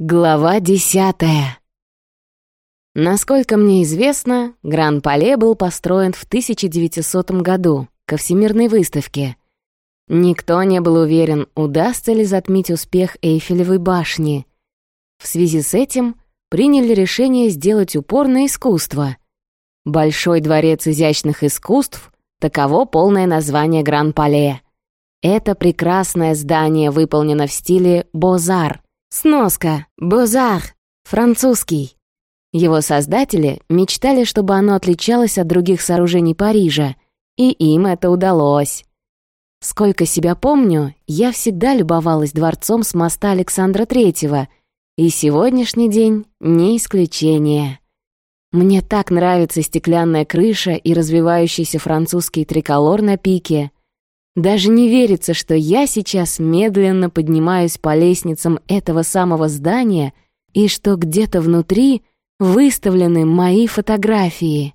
Глава десятая. Насколько мне известно, Гран-Пале был построен в 1900 году, ко Всемирной выставке. Никто не был уверен, удастся ли затмить успех Эйфелевой башни. В связи с этим приняли решение сделать упор на искусство. Большой дворец изящных искусств — таково полное название Гран-Пале. Это прекрасное здание выполнено в стиле «Бозар», Сноска. Бозар. Французский. Его создатели мечтали, чтобы оно отличалось от других сооружений Парижа, и им это удалось. Сколько себя помню, я всегда любовалась дворцом с моста Александра Третьего, и сегодняшний день не исключение. Мне так нравится стеклянная крыша и развивающийся французский триколор на пике — даже не верится, что я сейчас медленно поднимаюсь по лестницам этого самого здания и что где-то внутри выставлены мои фотографии.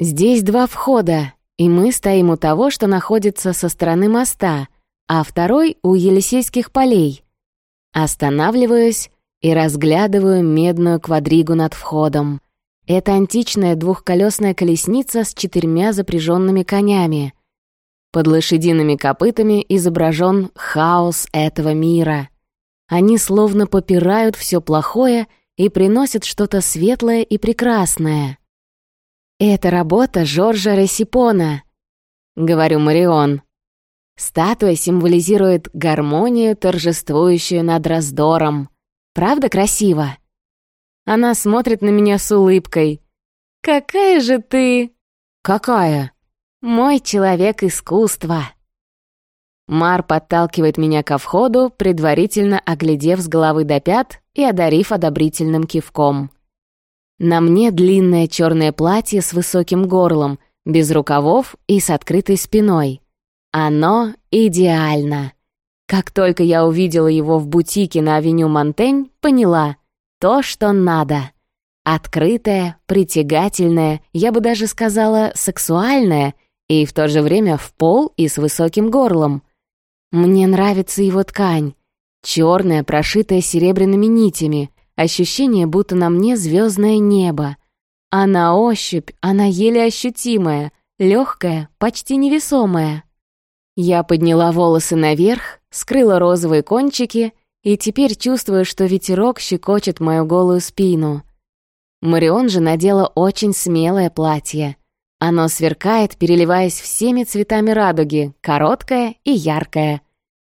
Здесь два входа, и мы стоим у того, что находится со стороны моста, а второй — у Елисейских полей. Останавливаюсь и разглядываю медную квадригу над входом. Это античная двухколесная колесница с четырьмя запряженными конями — под лошадиными копытами изображен хаос этого мира. Они словно попирают все плохое и приносят что-то светлое и прекрасное. «Это работа Жоржа Ресипона», — говорю Марион. Статуя символизирует гармонию, торжествующую над раздором. Правда красиво? Она смотрит на меня с улыбкой. «Какая же ты...» «Какая?» Мой человек искусства. Мар подталкивает меня ко входу, предварительно оглядев с головы до пят и одарив одобрительным кивком. На мне длинное черное платье с высоким горлом, без рукавов и с открытой спиной. Оно идеально. Как только я увидела его в бутике на авеню Монтень, поняла — то, что надо. Открытое, притягательное, я бы даже сказала, сексуальное — и в то же время в пол и с высоким горлом. Мне нравится его ткань. Черная, прошитая серебряными нитями. Ощущение, будто на мне звездное небо. А на ощупь она еле ощутимая, легкая, почти невесомая. Я подняла волосы наверх, скрыла розовые кончики и теперь чувствую, что ветерок щекочет мою голую спину. Марион же надела очень смелое платье. Оно сверкает, переливаясь всеми цветами радуги, короткое и яркое.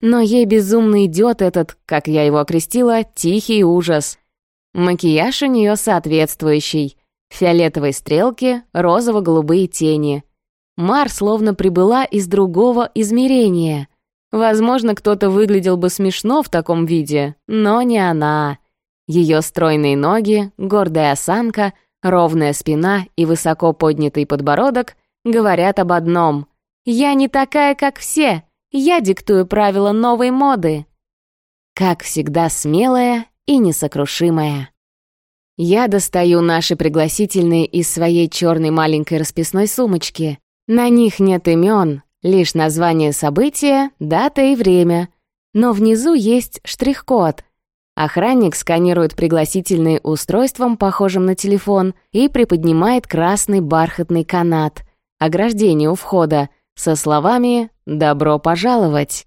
Но ей безумно идет этот, как я его окрестила, тихий ужас. Макияж у нее соответствующий. Фиолетовые стрелки, розово-голубые тени. Мар словно прибыла из другого измерения. Возможно, кто-то выглядел бы смешно в таком виде, но не она. Ее стройные ноги, гордая осанка — Ровная спина и высоко поднятый подбородок говорят об одном. «Я не такая, как все. Я диктую правила новой моды». Как всегда смелая и несокрушимая. Я достаю наши пригласительные из своей черной маленькой расписной сумочки. На них нет имен, лишь название события, дата и время. Но внизу есть штрих-код, Охранник сканирует пригласительные устройством, похожим на телефон, и приподнимает красный бархатный канат, ограждение у входа, со словами «Добро пожаловать».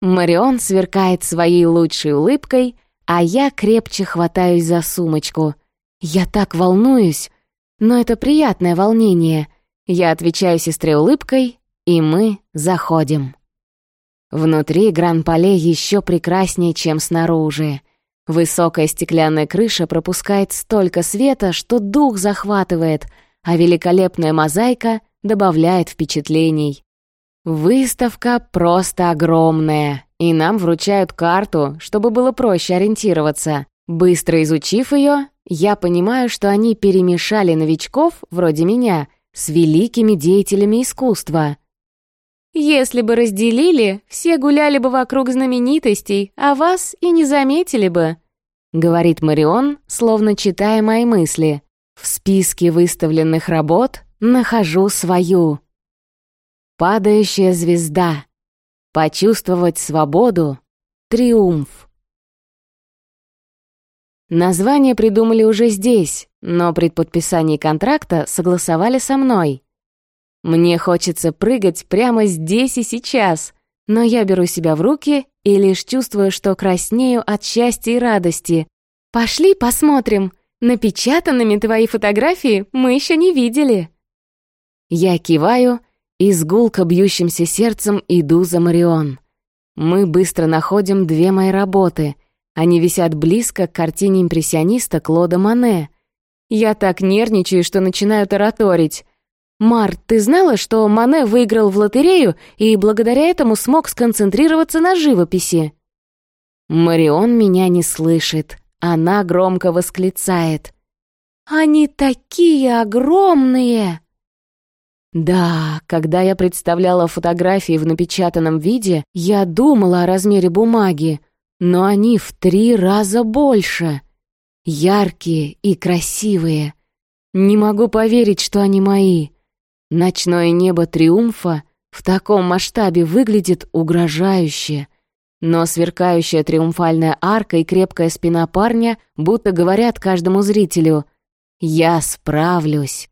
Марион сверкает своей лучшей улыбкой, а я крепче хватаюсь за сумочку. Я так волнуюсь, но это приятное волнение. Я отвечаю сестре улыбкой, и мы заходим. Внутри Гран-Пале еще прекраснее, чем снаружи. Высокая стеклянная крыша пропускает столько света, что дух захватывает, а великолепная мозаика добавляет впечатлений. Выставка просто огромная, и нам вручают карту, чтобы было проще ориентироваться. Быстро изучив ее, я понимаю, что они перемешали новичков, вроде меня, с великими деятелями искусства — если бы разделили, все гуляли бы вокруг знаменитостей, а вас и не заметили бы», — говорит Марион, словно читая мои мысли. «В списке выставленных работ нахожу свою. Падающая звезда. Почувствовать свободу. Триумф. Название придумали уже здесь, но при подписании контракта согласовали со мной. Мне хочется прыгать прямо здесь и сейчас, но я беру себя в руки и лишь чувствую, что краснею от счастья и радости. «Пошли посмотрим. Напечатанными твои фотографии мы еще не видели». Я киваю и с гулко бьющимся сердцем иду за Марион. Мы быстро находим две мои работы. Они висят близко к картине импрессиониста Клода Мане. Я так нервничаю, что начинаю тараторить. «Мар, ты знала, что Мане выиграл в лотерею и благодаря этому смог сконцентрироваться на живописи?» Марион меня не слышит. Она громко восклицает. «Они такие огромные!» Да, когда я представляла фотографии в напечатанном виде, я думала о размере бумаги, но они в три раза больше. Яркие и красивые. Не могу поверить, что они мои. Ночное небо Триумфа в таком масштабе выглядит угрожающе. Но сверкающая триумфальная арка и крепкая спина парня будто говорят каждому зрителю «Я справлюсь».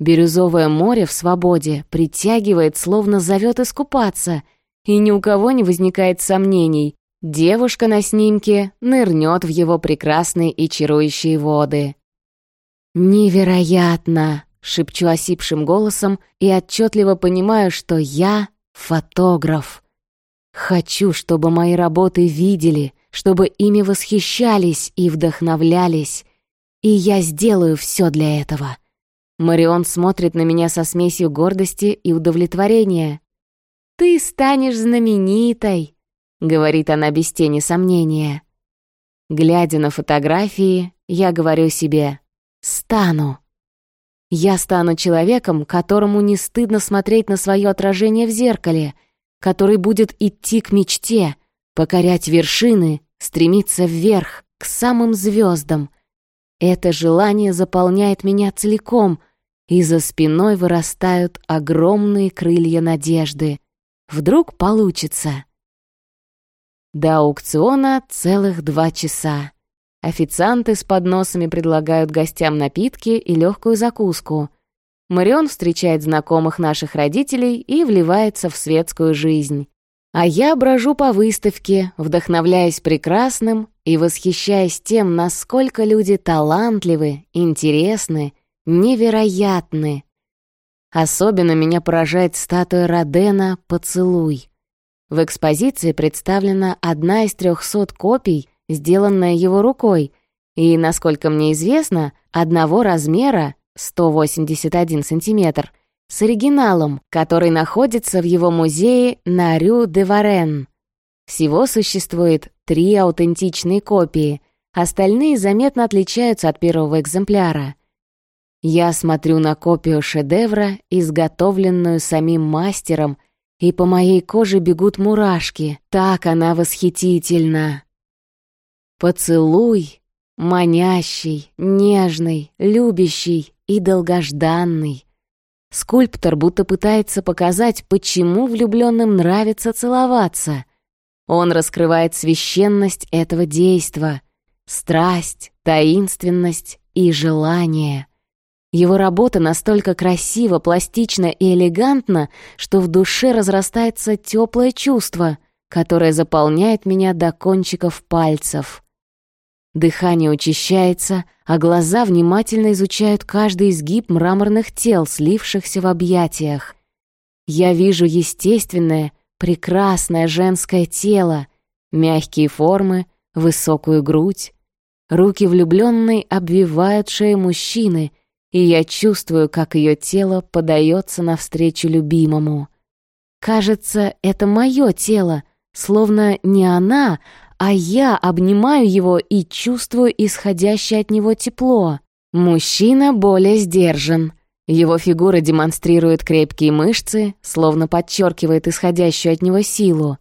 Бирюзовое море в свободе притягивает, словно зовет искупаться, и ни у кого не возникает сомнений. Девушка на снимке нырнет в его прекрасные и чарующие воды. «Невероятно!» Шепчу осипшим голосом и отчетливо понимаю, что я фотограф. Хочу, чтобы мои работы видели, чтобы ими восхищались и вдохновлялись. И я сделаю все для этого. Марион смотрит на меня со смесью гордости и удовлетворения. «Ты станешь знаменитой», — говорит она без тени сомнения. Глядя на фотографии, я говорю себе «стану». Я стану человеком, которому не стыдно смотреть на свое отражение в зеркале, который будет идти к мечте, покорять вершины, стремиться вверх, к самым звездам. Это желание заполняет меня целиком, и за спиной вырастают огромные крылья надежды. Вдруг получится. До аукциона целых два часа. Официанты с подносами предлагают гостям напитки и легкую закуску. Марион встречает знакомых наших родителей и вливается в светскую жизнь. А я брожу по выставке, вдохновляясь прекрасным и восхищаясь тем, насколько люди талантливы, интересны, невероятны. Особенно меня поражает статуя Родена «Поцелуй». В экспозиции представлена одна из трехсот копий сделанная его рукой, и, насколько мне известно, одного размера 181 сантиметр с оригиналом, который находится в его музее на Рю де Варен. Всего существует три аутентичные копии, остальные заметно отличаются от первого экземпляра. Я смотрю на копию шедевра, изготовленную самим мастером, и по моей коже бегут мурашки. Так она восхитительна. Поцелуй, манящий, нежный, любящий и долгожданный. Скульптор будто пытается показать, почему влюбленным нравится целоваться. Он раскрывает священность этого действа, страсть, таинственность и желание. Его работа настолько красиво, пластично и элегантна, что в душе разрастается теплое чувство, которое заполняет меня до кончиков пальцев. Дыхание учащается, а глаза внимательно изучают каждый изгиб мраморных тел, слившихся в объятиях. Я вижу естественное, прекрасное женское тело, мягкие формы, высокую грудь. Руки влюбленной обвивают шею мужчины, и я чувствую, как ее тело подается навстречу любимому. Кажется, это мое тело, словно не она, а я обнимаю его и чувствую исходящее от него тепло. Мужчина более сдержан. Его фигура демонстрирует крепкие мышцы, словно подчеркивает исходящую от него силу.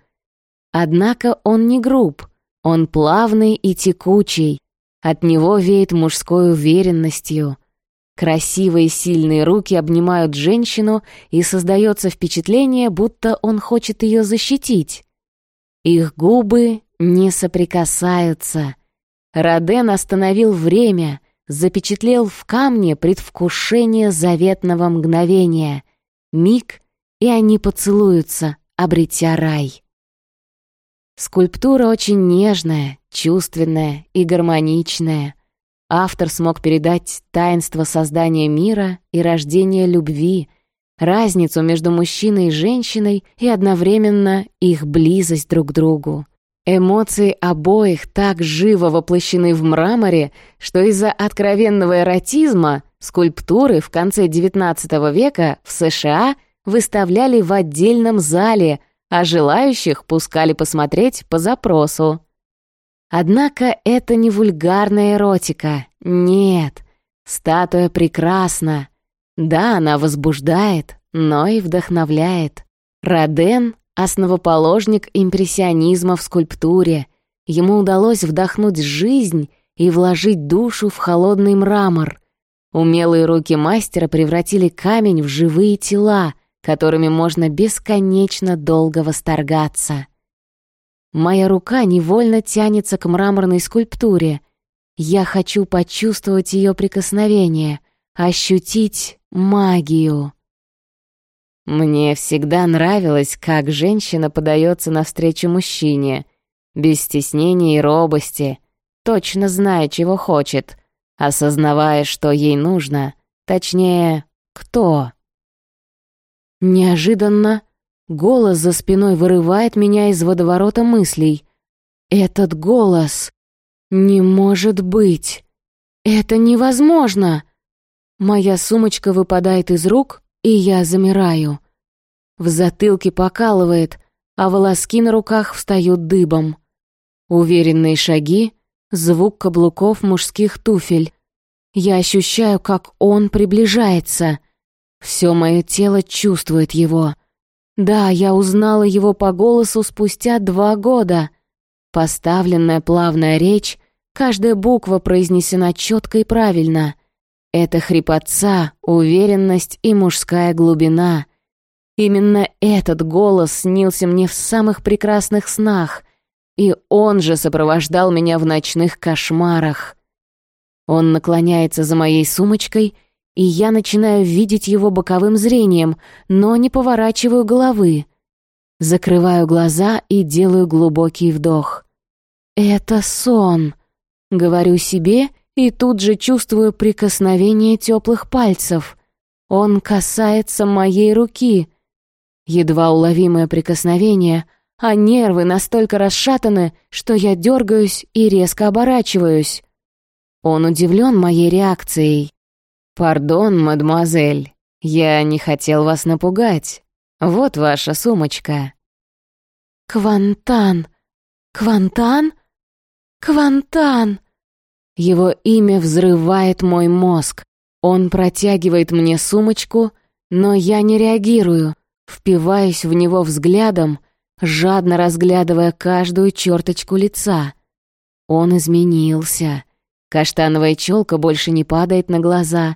Однако он не груб, он плавный и текучий. От него веет мужской уверенностью. Красивые сильные руки обнимают женщину, и создается впечатление, будто он хочет ее защитить. Их губы не соприкасаются. Роден остановил время, запечатлел в камне предвкушение заветного мгновения. Миг, и они поцелуются, обретя рай. Скульптура очень нежная, чувственная и гармоничная. Автор смог передать таинство создания мира и рождения любви, разницу между мужчиной и женщиной и одновременно их близость друг к другу. Эмоции обоих так живо воплощены в мраморе, что из-за откровенного эротизма скульптуры в конце XIX века в США выставляли в отдельном зале, а желающих пускали посмотреть по запросу. Однако это не вульгарная эротика. Нет, статуя прекрасна. Да, она возбуждает, но и вдохновляет. Роден основоположник импрессионизма в скульптуре. Ему удалось вдохнуть жизнь и вложить душу в холодный мрамор. Умелые руки мастера превратили камень в живые тела, которыми можно бесконечно долго восторгаться. Моя рука невольно тянется к мраморной скульптуре. Я хочу почувствовать ее прикосновение, ощутить магию. Мне всегда нравилось, как женщина подается навстречу мужчине, без стеснения и робости, точно зная, чего хочет, осознавая, что ей нужно, точнее, кто. Неожиданно голос за спиной вырывает меня из водоворота мыслей. Этот голос не может быть. Это невозможно. Моя сумочка выпадает из рук, и я замираю. В затылке покалывает, а волоски на руках встают дыбом. Уверенные шаги, звук каблуков мужских туфель. Я ощущаю, как он приближается. Все мое тело чувствует его. Да, я узнала его по голосу спустя два года. Поставленная плавная речь, каждая буква произнесена четко и правильно. Это хрипотца, уверенность и мужская глубина. Именно этот голос снился мне в самых прекрасных снах, и он же сопровождал меня в ночных кошмарах. Он наклоняется за моей сумочкой, и я начинаю видеть его боковым зрением, но не поворачиваю головы. Закрываю глаза и делаю глубокий вдох. «Это сон», — говорю себе — и тут же чувствую прикосновение теплых пальцев. Он касается моей руки. Едва уловимое прикосновение, а нервы настолько расшатаны, что я дергаюсь и резко оборачиваюсь. Он удивлен моей реакцией. «Пардон, мадемуазель, я не хотел вас напугать. Вот ваша сумочка». «Квантан! Квантан! Квантан!» Его имя взрывает мой мозг. Он протягивает мне сумочку, но я не реагирую, впиваюсь в него взглядом, жадно разглядывая каждую черточку лица. Он изменился. Каштановая челка больше не падает на глаза,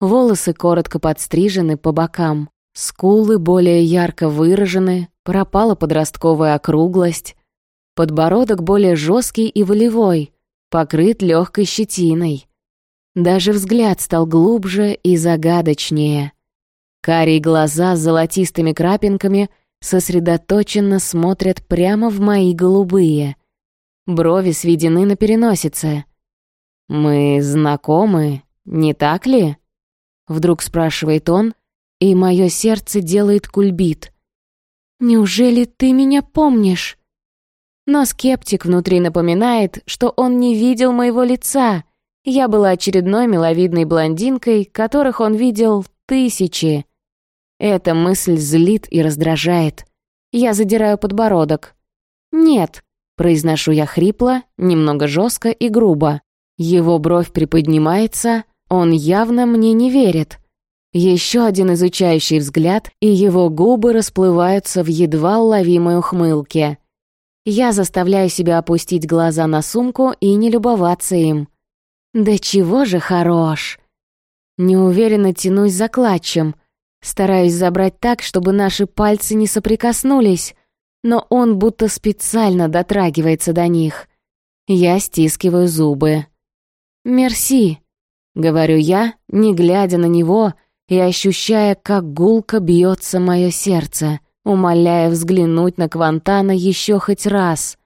волосы коротко подстрижены по бокам, скулы более ярко выражены, пропала подростковая округлость, подбородок более жесткий и волевой — покрыт легкой щетиной. Даже взгляд стал глубже и загадочнее. Карие глаза с золотистыми крапинками сосредоточенно смотрят прямо в мои голубые. Брови сведены на переносице. «Мы знакомы, не так ли?» Вдруг спрашивает он, и мое сердце делает кульбит. «Неужели ты меня помнишь?» Но скептик внутри напоминает, что он не видел моего лица. Я была очередной миловидной блондинкой, которых он видел тысячи. Эта мысль злит и раздражает. Я задираю подбородок. «Нет», — произношу я хрипло, немного жестко и грубо. Его бровь приподнимается, он явно мне не верит. Еще один изучающий взгляд, и его губы расплываются в едва уловимой ухмылке. Я заставляю себя опустить глаза на сумку и не любоваться им. Да чего же хорош! Неуверенно тянусь за клатчем, стараюсь забрать так, чтобы наши пальцы не соприкоснулись, но он будто специально дотрагивается до них. Я стискиваю зубы. «Мерси», — говорю я, не глядя на него и ощущая, как гулко бьется мое сердце, умоляя взглянуть на Квантана еще хоть раз.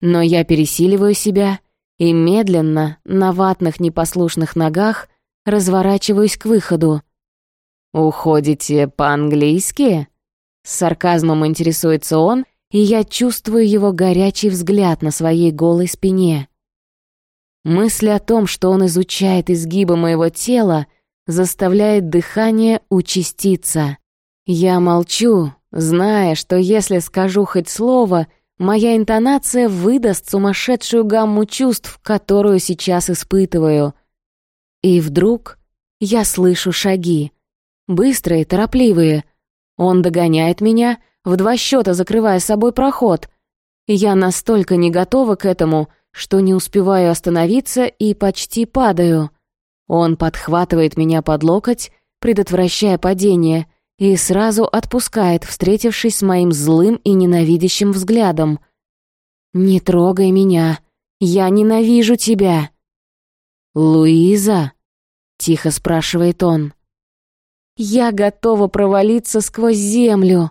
Но я пересиливаю себя и медленно, на ватных непослушных ногах, разворачиваюсь к выходу. «Уходите по-английски?» С сарказмом интересуется он, и я чувствую его горячий взгляд на своей голой спине. Мысль о том, что он изучает изгибы моего тела, заставляет дыхание участиться. Я молчу, зная, что если скажу хоть слово, моя интонация выдаст сумасшедшую гамму чувств, которую сейчас испытываю. И вдруг я слышу шаги. Быстрые, торопливые. Он догоняет меня, в два счета закрывая собой проход. Я настолько не готова к этому, что не успеваю остановиться и почти падаю. Он подхватывает меня под локоть, предотвращая падение, и сразу отпускает, встретившись с моим злым и ненавидящим взглядом. «Не трогай меня! Я ненавижу тебя!» «Луиза?» — тихо спрашивает он. «Я готова провалиться сквозь землю!»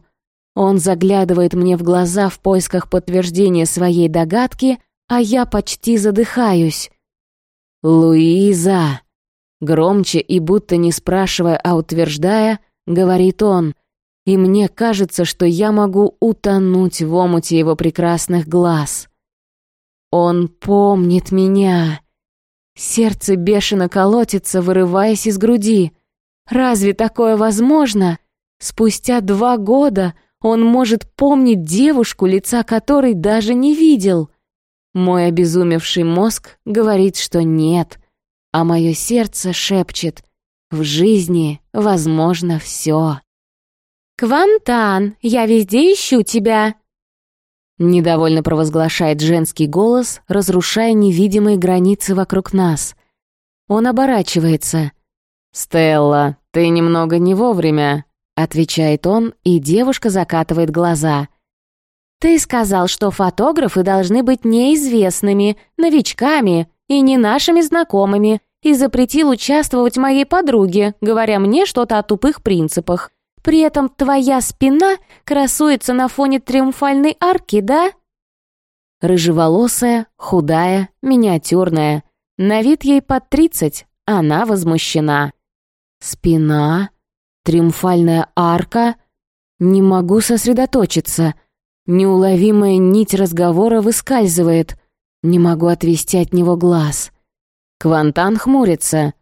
Он заглядывает мне в глаза в поисках подтверждения своей догадки, а я почти задыхаюсь. «Луиза!» Громче и будто не спрашивая, а утверждая, говорит он, и мне кажется, что я могу утонуть в омуте его прекрасных глаз. Он помнит меня. Сердце бешено колотится, вырываясь из груди. Разве такое возможно? Спустя два года он может помнить девушку, лица которой даже не видел. Мой обезумевший мозг говорит, что нет, а мое сердце шепчет «В жизни возможно все». «Квантан, я везде ищу тебя!» Недовольно провозглашает женский голос, разрушая невидимые границы вокруг нас. Он оборачивается. «Стелла, ты немного не вовремя», Отвечает он, и девушка закатывает глаза. «Ты сказал, что фотографы должны быть неизвестными, новичками и не нашими знакомыми, и запретил участвовать моей подруге, говоря мне что-то о тупых принципах. При этом твоя спина красуется на фоне триумфальной арки, да?» Рыжеволосая, худая, миниатюрная. На вид ей под тридцать, она возмущена. «Спина?» Триумфальная арка. Не могу сосредоточиться. Неуловимая нить разговора выскальзывает. Не могу отвести от него глаз. Квантан хмурится.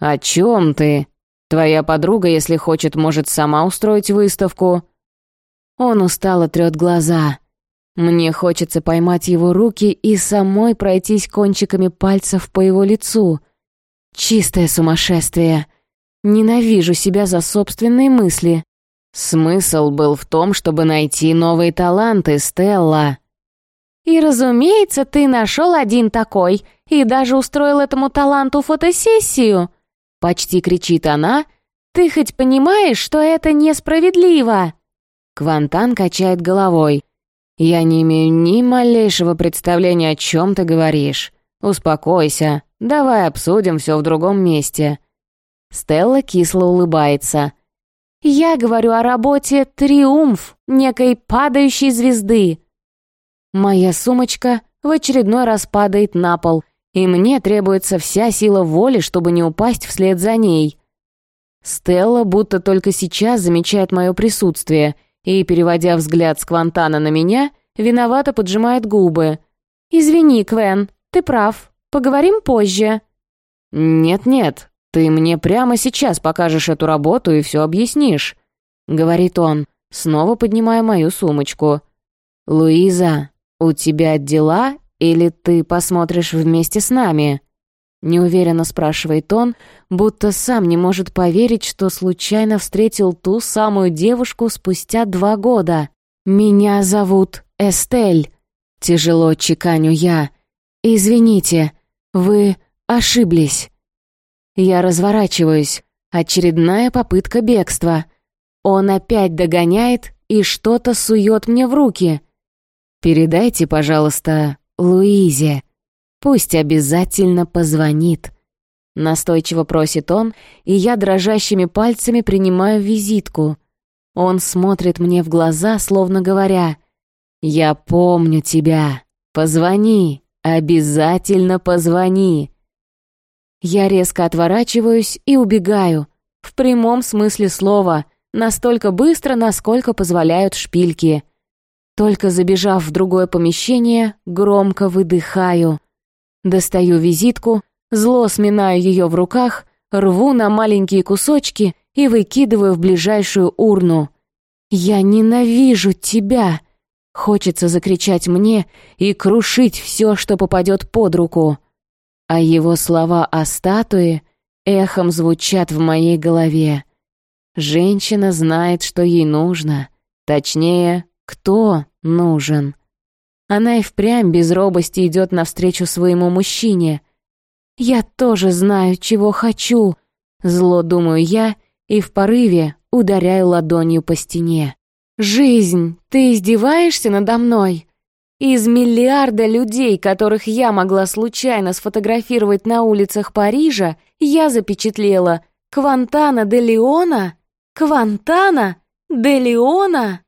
«О чем ты? Твоя подруга, если хочет, может сама устроить выставку». Он устало трет глаза. Мне хочется поймать его руки и самой пройтись кончиками пальцев по его лицу. Чистое сумасшествие. Ненавижу себя за собственные мысли. Смысл был в том, чтобы найти новые таланты, Стелла. И, разумеется, ты нашел один такой, и даже устроил этому таланту фотосессию. Почти кричит она. Ты хоть понимаешь, что это несправедливо? Квантан качает головой. Я не имею ни малейшего представления, о чем ты говоришь. Успокойся, давай обсудим все в другом месте. Стелла кисло улыбается. «Я говорю о работе «Триумф» некой падающей звезды». Моя сумочка в очередной раз падает на пол, и мне требуется вся сила воли, чтобы не упасть вслед за ней. Стелла будто только сейчас замечает мое присутствие и, переводя взгляд с Квантана на меня, виновато поджимает губы. «Извини, Квен, ты прав. Поговорим позже». «Нет-нет, «Ты мне прямо сейчас покажешь эту работу и все объяснишь», — говорит он, снова поднимая мою сумочку. «Луиза, у тебя дела или ты посмотришь вместе с нами?» Неуверенно спрашивает он, будто сам не может поверить, что случайно встретил ту самую девушку спустя два года. «Меня зовут Эстель», — тяжело чеканю я. «Извините, вы ошиблись». Я разворачиваюсь. Очередная попытка бегства. Он опять догоняет и что-то сует мне в руки. «Передайте, пожалуйста, Луизе. Пусть обязательно позвонит. Настойчиво просит он, и я дрожащими пальцами принимаю визитку. Он смотрит мне в глаза, словно говоря, «Я помню тебя. Позвони, обязательно позвони». Я резко отворачиваюсь и убегаю. В прямом смысле слова, настолько быстро, насколько позволяют шпильки. Только забежав в другое помещение, громко выдыхаю. Достаю визитку, зло сминаю ее в руках, рву на маленькие кусочки и выкидываю в ближайшую урну. «Я ненавижу тебя!» Хочется закричать мне и крушить все, что попадет под руку. А его слова о статуе эхом звучат в моей голове. Женщина знает, что ей нужно. Точнее, кто нужен. Она и впрямь без робости идет навстречу своему мужчине. «Я тоже знаю, чего хочу», — зло думаю я и в порыве ударяю ладонью по стене. «Жизнь, ты издеваешься надо мной?» Из миллиарда людей, которых я могла случайно сфотографировать на улицах Парижа, я запечатлела Квантана де Леона? Квантана де Леона?